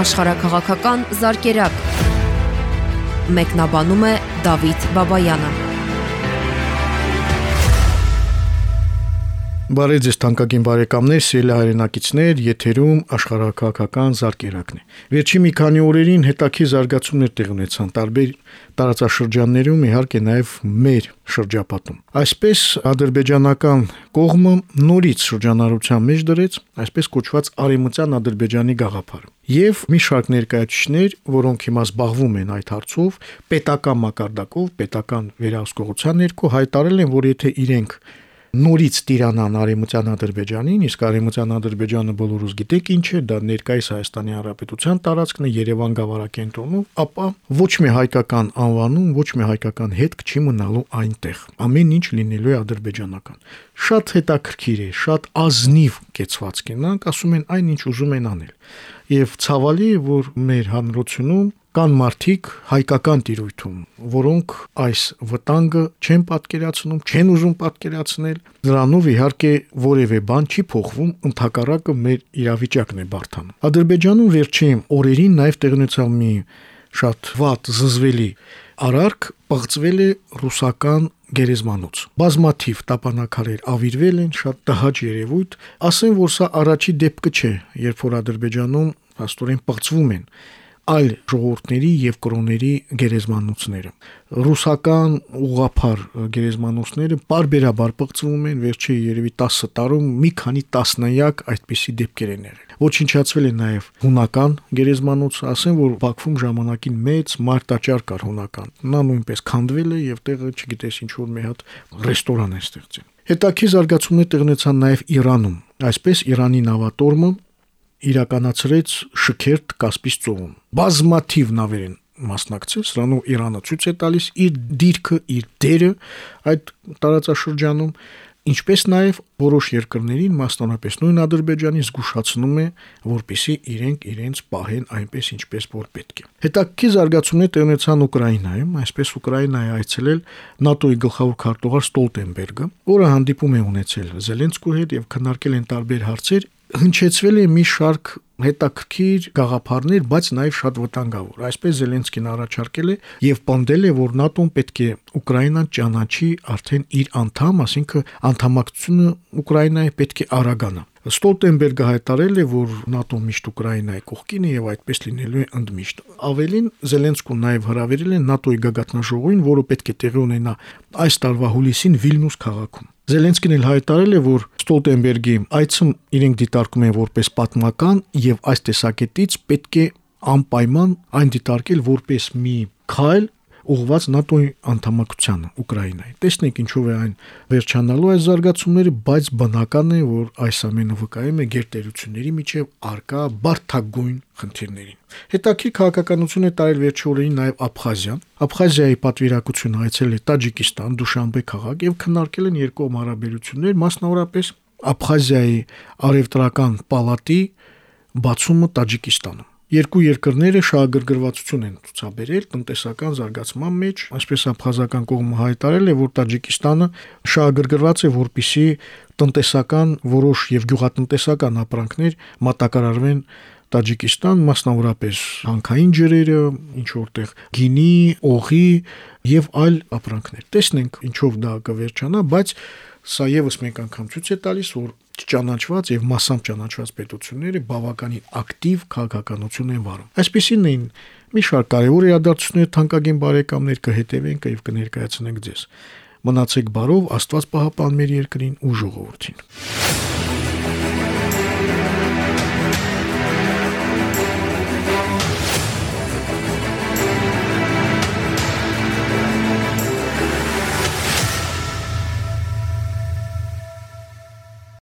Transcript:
աշխարհակղական զարգերակ։ Մեկնաբանում է Դավիթ Բաբայանը։ Բարև ձեզ թանկագին բարեկամներ, սիրելի հայրենակիցներ, եթերում աշխարհակղական զարգերակն է։ Վերջի մի քանի օրերին հետաքի զարգացումներ տեղ ունեցան տարբեր տարածաշրջաններում, իհարկե նաև մեր շրջապատում։ Այսպես ադրբեջանական կողմը նորից շրջանառության մեջ դրեց այսպես կոչված արեմության ադրբեջանի գաղափարը։ Եվ մի շարք ներկայացուցիչներ, որոնք հիմա զբաղվում են այդ հարցով, պետական մակարդակով, պետական վերահսկողության ներքո հայտարարել են, որ եթե իրենք նորից Տիրանան արեմության Ադրբեջանին, իսկ արեմության Ադրբեջանը բոլորս գիտեք ինչ է, դա ներկայիս Հայաստանի Հանրապետության տարածքն է Երևան գավառակենտրոնում, ապա ոչ մի հայկական անվանում, ոչ մի հայկական հետք չի մնալու այնտեղ։ Ամեն ինչ լինելու է ադրբեջանական։ Շատ հետաքրքիր է, շատ ազնիվ կեցված կենանք, ասում են այն ինչ ուզում են անել։ Եվ ցավալի է, որ մեր հանրությունում կան մարդիկ հայկական տիրույթում, որոնք այս վտանգը չեն պատկերացնում, չեն ուզում պատկերացնել։ Դրանով իհարկե որևէ բան չի փոխվում, ընդհակառակը մեր իրավիճակն է բարթանում։ Ադրբեջանում վերջին օրերին նաև տեղնեցավ մի շատ վատ զզվելի արարք պղծվել է ռուսական գերեզմանոց։ Բազմաթիվ տապանակարեր ավիրվել են, շատ տհաճ երևույթ, ասեն, որ սա առաջի դեպքը չէ, երբ որ Ադրբեջանում աստորեն պղծվում են այլ ժողովուրդների եւ կրոնների գերեզմանոցները։ Ռուսական ուղափար գերեզմանոցները բարբերաբար պղծվում են վերջի երևի 10 տարում մի քանի տասնյակ այդպիսի դեպքեր են եղել։ Ոչնչացվել է նաեւ հունական գերեզմանոցը, ասեն որ Բաքվում ժամանակին մեծ մարտաճար կար հունական։ Նա նույնպես քանդվել է եւ տեղը չգիտես ինչ որ մի հատ ռեստորան է ստեղծել։ Հետաքի զարգացումներ տեղնեցան նաև Իրանում։ Այսպես Իրանի նավատորմը իրականացրեց շքերթ Կասպից ծովում։ Բազմաթիվ նավեր են մասնակցել, սրանով Իրանը ցույց է տալիս իր դիրքը, իր դերը այդ տարածաշրջանում, ինչպես նաև որոշ երկրներին, մասնավորապես նույն Ադրբեջանի զգուշացնում է, որպիսի իրենք իրենց պահեն այնպես ինչպես որ պետք է։ Հետաքրքիր զարգացումներ տեղնեցան Ուկրաինայում, այսպես Ուկրաինայի այցելել ՆԱՏՕ-ի գլխավոր քարտուղար Ստոլտենբերգը, որը հանդիպում է ունեցել Զելենսկու հետ եւ քննարկել են տարբեր հարցեր, հնչեցվել է մի շարք հետաքրքիր գաղափարներ, բայց նաև շատ վտանգավոր։ Այսպես Զելենսկին առաջարկել է եւ պնդել է, որ ՆԱՏՕ-ն պետք է Ուկրաինան ճանաչի արդեն իր անդամ, ասինքն անդամակցությունը Ուկրաինայի պետք է արագանա։ Ստոլտենբերգը հայտարարել է, որ ՆԱՏՕ միշտ Ուկրաինայի կողքին է եւ այդպես լինելու է ընդմիշտ։ Ավելին Զելենսկուն նաեւ հրավիրել է ՆԱՏՕ-ի գագաթնաժողովին, որը պետք է տեղի ունենա այս տարվա հուլիսին Վիլնյուս քաղաքում։ Զելենսկին էլ հայտարարել է, որ Ստոլտենբերգի այցում իրենք դիտարկում են որպես պատմական եւ այս տեսակետից պետք է անպայման այն դիտարկել որպես մի քայլ ուղղված ՆԱՏՕ-ի անդամակցությանը Ուկրաինայի։ Տեսնենք ինչով է այն վերջանալու այս զարգացումները, բայց բնական է, որ այս ամենը վկայում է գերտերությունների միջև արկա բարթագույն խնդիրներին։ Հետաքրքիր քաղաքականություն է տարել վերջի օրերին նաև Աբխազիան։ Աբխազիայի պատվիրակությունը այցելել է Տաջիկստան, Դուշանբե քաղաք եւ քննարկել են երկու հարաբերություններ, մասնավորապես Աբխազիայի արևտրական պալատի բացումը Տաջիկստանում երկու երկրները շահագրգռվածություն են ցուցաբերել տնտեսական զարգացման մեջ, այսպես աբխազական կողմը հայտարարել է, որ Տաջիկստանը շահագրգռված է, որպիսի տնտեսական որոշ եւ գյուղատնտեսական ապրանքներ մատակարարվեն Տաջիկստան, մասնավորապես հանքային ջրերը, ինչ որտեղ գինի, օղի եւ այլ ապրանքներ։ Տեսնենք ինչով դա կվերջանա, բայց Սա եւս մեկ անգամ ցույց է տալիս, որ չճանաչված եւ massամբ ճանաչված պետությունները բավականին ակտիվ քաղաքականություն են վարում։ Այսպեսին էին մի շարք կարևոր իրադարձություններ թանկագին բարեկամներ կհետևենք եւ կներկայացնենք ձեզ։ Մնացեք բարով, Աստված պահապան մեր երկրին ու ժողովրդին։